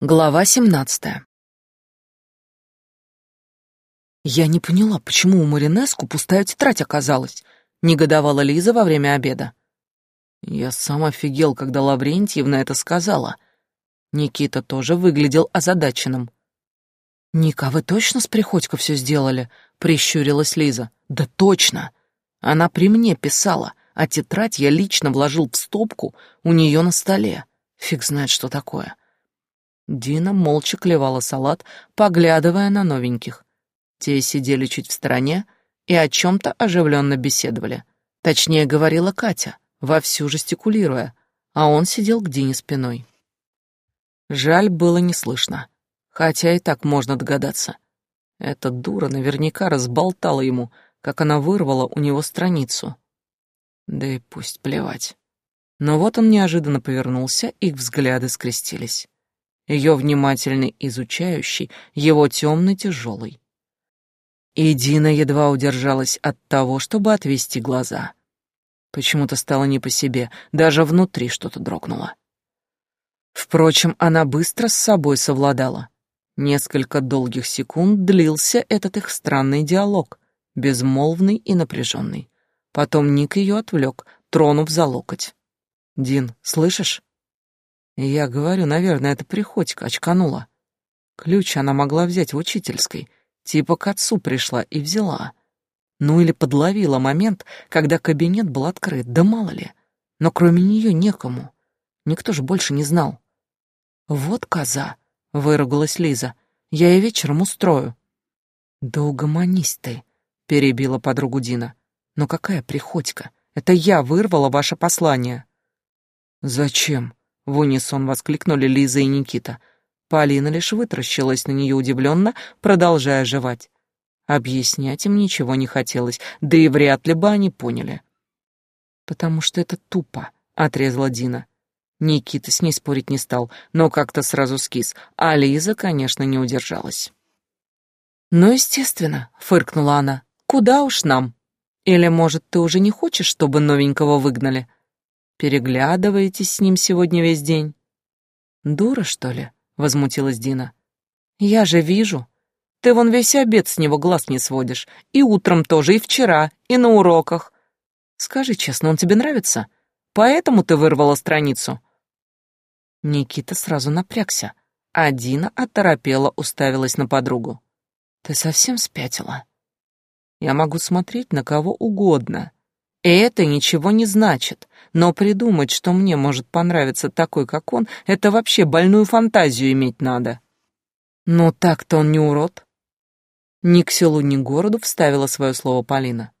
Глава семнадцатая. «Я не поняла, почему у Маринеску пустая тетрадь оказалась», — негодовала Лиза во время обеда. Я сам офигел, когда Лаврентьевна это сказала. Никита тоже выглядел озадаченным. «Ника, вы точно с Приходько все сделали?» — прищурилась Лиза. «Да точно! Она при мне писала, а тетрадь я лично вложил в стопку у нее на столе. Фиг знает, что такое». Дина молча клевала салат, поглядывая на новеньких. Те сидели чуть в стороне и о чем-то оживленно беседовали. Точнее, говорила Катя, вовсю жестикулируя, а он сидел к Дине спиной. Жаль было не слышно, хотя и так можно догадаться. Эта дура наверняка разболтала ему, как она вырвала у него страницу. Да и пусть плевать. Но вот он неожиданно повернулся, их взгляды скрестились ее внимательный изучающий, его темный тяжелый. И Дина едва удержалась от того, чтобы отвести глаза. Почему-то стало не по себе, даже внутри что-то дрогнуло. Впрочем, она быстро с собой совладала. Несколько долгих секунд длился этот их странный диалог, безмолвный и напряженный. Потом Ник ее отвлек, тронув за локоть. «Дин, слышишь?» Я говорю, наверное, это Приходько очканула. Ключ она могла взять в учительской, типа к отцу пришла и взяла. Ну или подловила момент, когда кабинет был открыт, да мало ли. Но кроме нее некому. Никто же больше не знал. «Вот коза!» — выругалась Лиза. «Я и вечером устрою». «Да угомонись ты!» — перебила подругу Дина. «Но какая приходька? Это я вырвала ваше послание». «Зачем?» В унисон воскликнули Лиза и Никита. Полина лишь вытаращилась на нее удивленно, продолжая жевать. Объяснять им ничего не хотелось, да и вряд ли бы они поняли. «Потому что это тупо», — отрезала Дина. Никита с ней спорить не стал, но как-то сразу скис, а Лиза, конечно, не удержалась. «Ну, естественно», — фыркнула она, — «куда уж нам? Или, может, ты уже не хочешь, чтобы новенького выгнали?» Переглядываетесь с ним сегодня весь день?» «Дура, что ли?» — возмутилась Дина. «Я же вижу. Ты вон весь обед с него глаз не сводишь. И утром тоже, и вчера, и на уроках. Скажи честно, он тебе нравится? Поэтому ты вырвала страницу?» Никита сразу напрягся, а Дина оторопела уставилась на подругу. «Ты совсем спятила?» «Я могу смотреть на кого угодно, и это ничего не значит. Но придумать, что мне может понравиться такой, как он, это вообще больную фантазию иметь надо. Ну так-то он не урод. Ни к селу, ни к городу вставила свое слово Полина.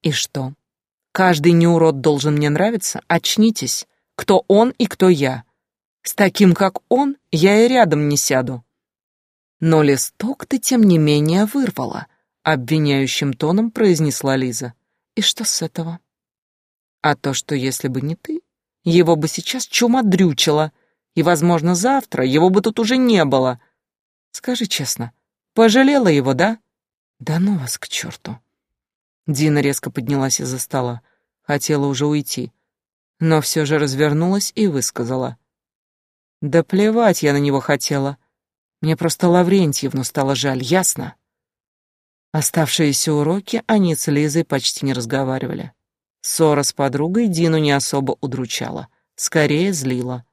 И что? Каждый неурод должен мне нравиться? Очнитесь. Кто он и кто я. С таким, как он, я и рядом не сяду. Но листок ты, тем не менее, вырвала, обвиняющим тоном произнесла Лиза. И что с этого? А то, что если бы не ты, его бы сейчас чума дрючила, и, возможно, завтра его бы тут уже не было. Скажи честно, пожалела его, да? Да ну вас к черту. Дина резко поднялась из-за стола, хотела уже уйти, но все же развернулась и высказала. Да плевать я на него хотела. Мне просто Лаврентьевну стало жаль, ясно? Оставшиеся уроки они с Лизой почти не разговаривали. Ссора с подругой Дину не особо удручала, скорее злила.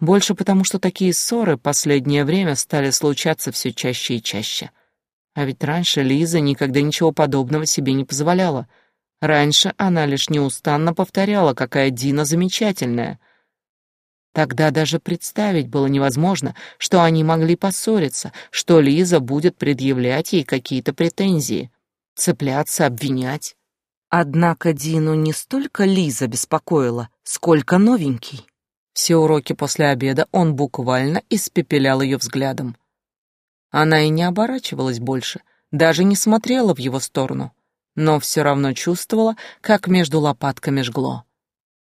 Больше потому, что такие ссоры последнее время стали случаться все чаще и чаще. А ведь раньше Лиза никогда ничего подобного себе не позволяла. Раньше она лишь неустанно повторяла, какая Дина замечательная. Тогда даже представить было невозможно, что они могли поссориться, что Лиза будет предъявлять ей какие-то претензии, цепляться, обвинять. Однако Дину не столько Лиза беспокоила, сколько новенький. Все уроки после обеда он буквально испепелял ее взглядом. Она и не оборачивалась больше, даже не смотрела в его сторону, но все равно чувствовала, как между лопатками жгло.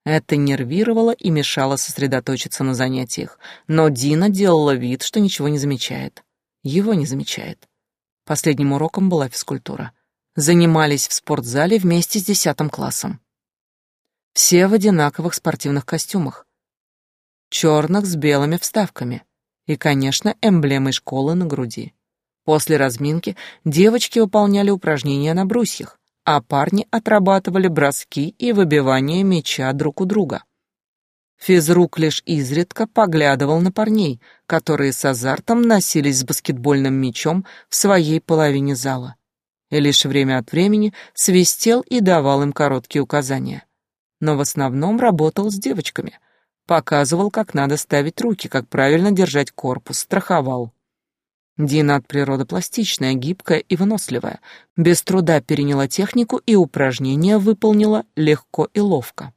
Это нервировало и мешало сосредоточиться на занятиях, но Дина делала вид, что ничего не замечает. Его не замечает. Последним уроком была физкультура — занимались в спортзале вместе с десятым классом. Все в одинаковых спортивных костюмах, черных с белыми вставками, и, конечно, эмблемой школы на груди. После разминки девочки выполняли упражнения на брусьях, а парни отрабатывали броски и выбивание мяча друг у друга. Физрук лишь изредка поглядывал на парней, которые с азартом носились с баскетбольным мячом в своей половине зала. И лишь время от времени свистел и давал им короткие указания. Но в основном работал с девочками. Показывал, как надо ставить руки, как правильно держать корпус, страховал. Дина от природы пластичная, гибкая и выносливая. Без труда переняла технику и упражнения выполнила легко и ловко.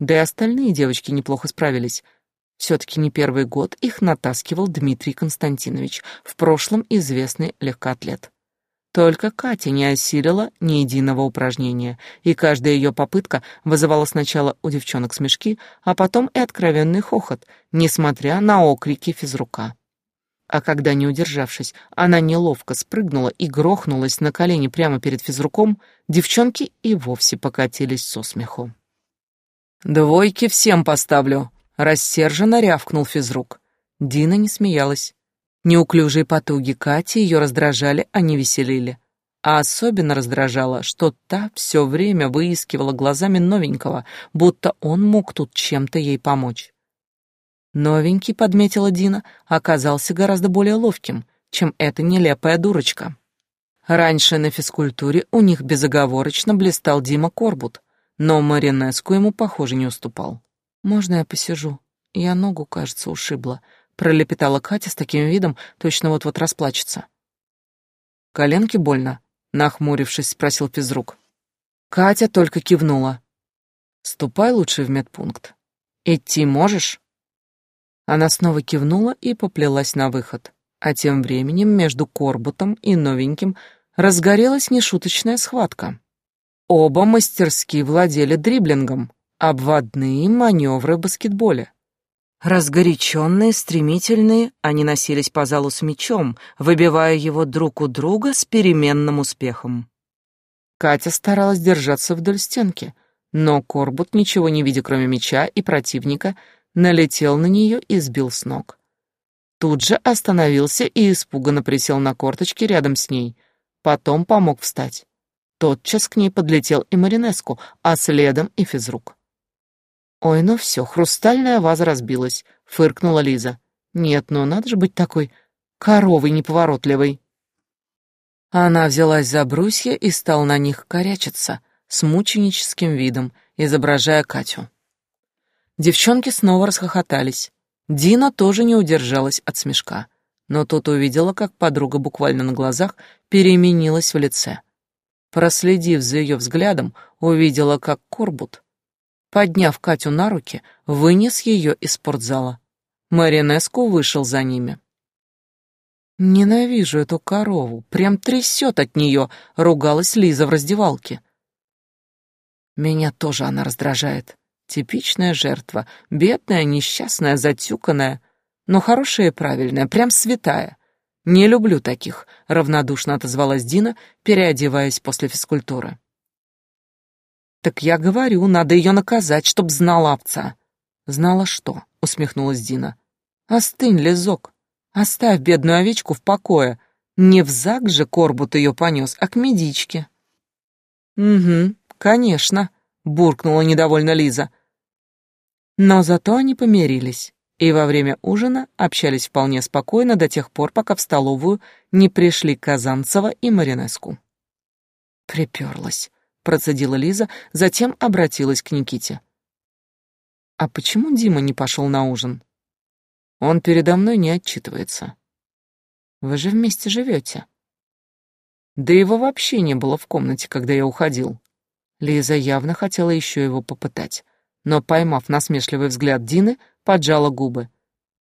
Да и остальные девочки неплохо справились. Все-таки не первый год их натаскивал Дмитрий Константинович, в прошлом известный легкоатлет. Только Катя не осилила ни единого упражнения, и каждая ее попытка вызывала сначала у девчонок смешки, а потом и откровенный хохот, несмотря на окрики физрука. А когда, не удержавшись, она неловко спрыгнула и грохнулась на колени прямо перед физруком, девчонки и вовсе покатились со смеху. «Двойки всем поставлю», — рассерженно рявкнул физрук. Дина не смеялась. Неуклюжие потуги Кати ее раздражали, а не веселили. А особенно раздражало, что та все время выискивала глазами новенького, будто он мог тут чем-то ей помочь. Новенький, подметила Дина, оказался гораздо более ловким, чем эта нелепая дурочка. Раньше на физкультуре у них безоговорочно блистал Дима Корбут, но Маринеску ему, похоже, не уступал. «Можно я посижу? Я ногу, кажется, ушибла», — пролепетала Катя с таким видом, точно вот-вот расплачется. «Коленки больно?» — нахмурившись, спросил физрук. Катя только кивнула. «Ступай лучше в медпункт. Идти можешь?» Она снова кивнула и поплелась на выход. А тем временем между Корбутом и новеньким разгорелась нешуточная схватка. Оба мастерски владели дриблингом, обводные маневры в баскетболе. Разгоряченные, стремительные, они носились по залу с мячом, выбивая его друг у друга с переменным успехом. Катя старалась держаться вдоль стенки, но Корбут, ничего не видя кроме мяча и противника, налетел на нее и сбил с ног. Тут же остановился и испуганно присел на корточки рядом с ней. Потом помог встать. Тотчас к ней подлетел и Маринеску, а следом и физрук. «Ой, ну все, хрустальная ваза разбилась», — фыркнула Лиза. «Нет, ну надо же быть такой коровой неповоротливой». Она взялась за брусья и стал на них корячиться, с мученическим видом, изображая Катю. Девчонки снова расхохотались. Дина тоже не удержалась от смешка, но тут увидела, как подруга буквально на глазах переменилась в лице. Проследив за ее взглядом, увидела, как Корбут, подняв Катю на руки, вынес ее из спортзала. Маринеску вышел за ними. «Ненавижу эту корову, прям трясет от нее», — ругалась Лиза в раздевалке. «Меня тоже она раздражает. Типичная жертва, бедная, несчастная, затюканная, но хорошая и правильная, прям святая. Не люблю таких, равнодушно отозвалась Дина, переодеваясь после физкультуры. Так я говорю, надо ее наказать, чтоб знала овца. Знала что? усмехнулась Дина. Остынь, лизок. Оставь бедную овечку в покое. Не в зак же Корбут ее понес, а к медичке. Угу, конечно, буркнула недовольно Лиза. Но зато они помирились и во время ужина общались вполне спокойно до тех пор, пока в столовую не пришли Казанцева и Маринеску. «Приперлась», — процедила Лиза, затем обратилась к Никите. «А почему Дима не пошел на ужин?» «Он передо мной не отчитывается». «Вы же вместе живете». «Да его вообще не было в комнате, когда я уходил». Лиза явно хотела еще его попытать но, поймав насмешливый взгляд Дины, поджала губы.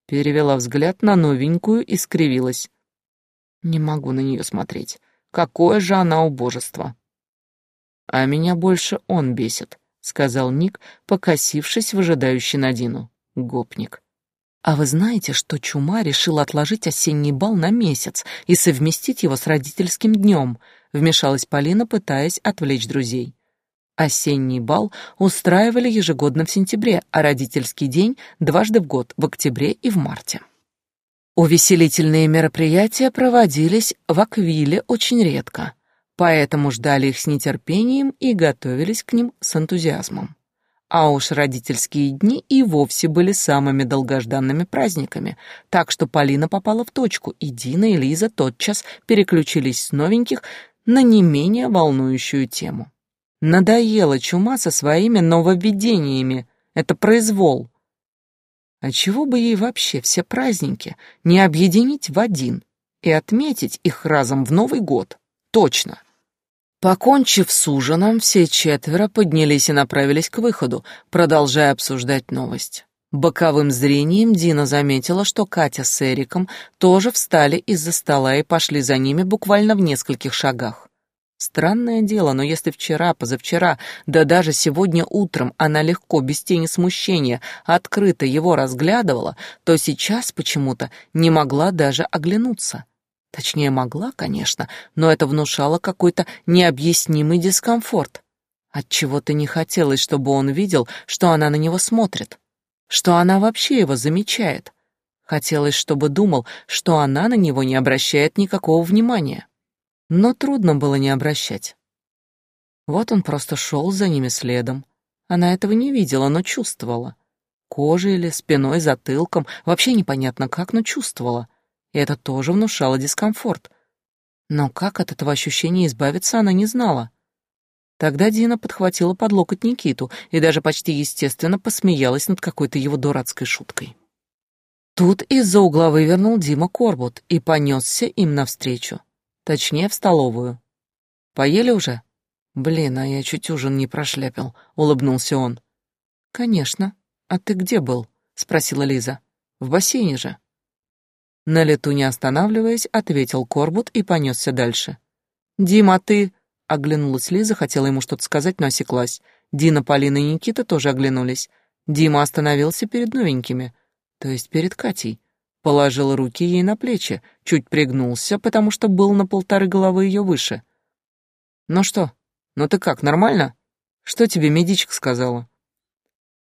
Перевела взгляд на новенькую и скривилась. Не могу на нее смотреть. Какое же она убожество. А меня больше он бесит, сказал Ник, покосившись в ожидающий на Дину. Гопник. А вы знаете, что Чума решил отложить осенний бал на месяц и совместить его с родительским днем? Вмешалась Полина, пытаясь отвлечь друзей. Осенний бал устраивали ежегодно в сентябре, а родительский день дважды в год, в октябре и в марте. Увеселительные мероприятия проводились в Аквиле очень редко, поэтому ждали их с нетерпением и готовились к ним с энтузиазмом. А уж родительские дни и вовсе были самыми долгожданными праздниками, так что Полина попала в точку, и Дина и Лиза тотчас переключились с новеньких на не менее волнующую тему. Надоела чума со своими нововведениями. Это произвол. А чего бы ей вообще все праздники не объединить в один и отметить их разом в Новый год? Точно. Покончив с ужином, все четверо поднялись и направились к выходу, продолжая обсуждать новость. Боковым зрением Дина заметила, что Катя с Эриком тоже встали из-за стола и пошли за ними буквально в нескольких шагах. Странное дело, но если вчера, позавчера, да даже сегодня утром она легко, без тени смущения, открыто его разглядывала, то сейчас почему-то не могла даже оглянуться. Точнее, могла, конечно, но это внушало какой-то необъяснимый дискомфорт. Отчего-то не хотелось, чтобы он видел, что она на него смотрит, что она вообще его замечает. Хотелось, чтобы думал, что она на него не обращает никакого внимания но трудно было не обращать. Вот он просто шел за ними следом. Она этого не видела, но чувствовала. Кожей или спиной, затылком, вообще непонятно как, но чувствовала. И это тоже внушало дискомфорт. Но как от этого ощущения избавиться, она не знала. Тогда Дина подхватила под локоть Никиту и даже почти естественно посмеялась над какой-то его дурацкой шуткой. Тут из-за угла вывернул Дима Корбут и понесся им навстречу. Точнее, в столовую. Поели уже? Блин, а я чуть ужин не прошляпил, улыбнулся он. Конечно. А ты где был? спросила Лиза. В бассейне же. На лету не останавливаясь, ответил Корбут и понесся дальше. «Дима, а ты...» — оглянулась Лиза, хотела ему что-то сказать, но осеклась. Дина, Полина и Никита тоже оглянулись. Дима остановился перед новенькими, то есть перед Катей положил руки ей на плечи, чуть пригнулся, потому что был на полторы головы ее выше. «Ну что, ну ты как, нормально? Что тебе медичка сказала?»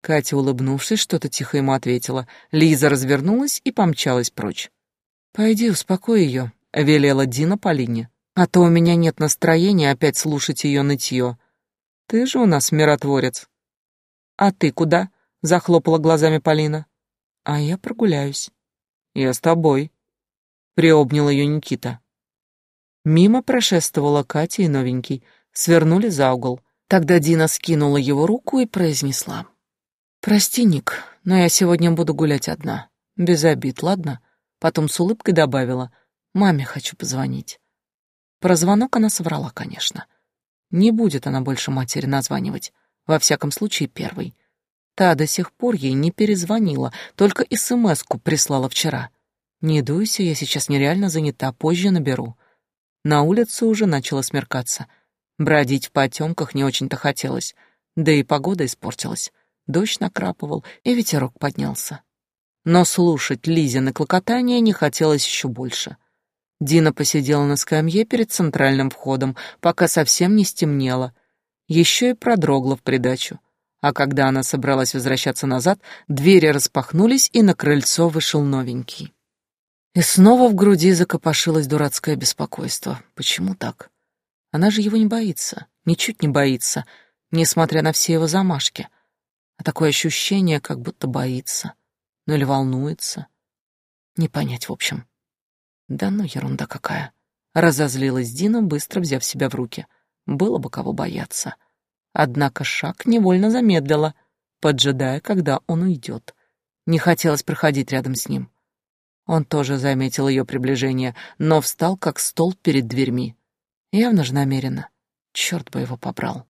Катя, улыбнувшись, что-то тихо ему ответила. Лиза развернулась и помчалась прочь. «Пойди, успокой ее», — велела Дина Полине. «А то у меня нет настроения опять слушать ее нытье. Ты же у нас миротворец». «А ты куда?» — захлопала глазами Полина. «А я прогуляюсь». «Я с тобой», — приобнял ее Никита. Мимо прошествовала Катя и новенький, свернули за угол. Тогда Дина скинула его руку и произнесла. «Прости, Ник, но я сегодня буду гулять одна. Без обид, ладно?» Потом с улыбкой добавила. «Маме хочу позвонить». Про звонок она соврала, конечно. Не будет она больше матери названивать. Во всяком случае, первой. Та до сих пор ей не перезвонила, только СМС-ку прислала вчера. «Не дуйся, я сейчас нереально занята, позже наберу». На улице уже начало смеркаться. Бродить в потемках не очень-то хотелось, да и погода испортилась. Дождь накрапывал, и ветерок поднялся. Но слушать Лизины клокотания не хотелось еще больше. Дина посидела на скамье перед центральным входом, пока совсем не стемнело. Еще и продрогла в придачу а когда она собралась возвращаться назад, двери распахнулись, и на крыльцо вышел новенький. И снова в груди закопошилось дурацкое беспокойство. Почему так? Она же его не боится, ничуть не боится, несмотря на все его замашки. А такое ощущение, как будто боится. Ну или волнуется. Не понять, в общем. Да ну, ерунда какая. Разозлилась Дина, быстро взяв себя в руки. Было бы кого бояться. — Однако шаг невольно замедлила, поджидая, когда он уйдет. Не хотелось проходить рядом с ним. Он тоже заметил ее приближение, но встал как стол перед дверьми. Явно же намеренно. Черт бы его побрал.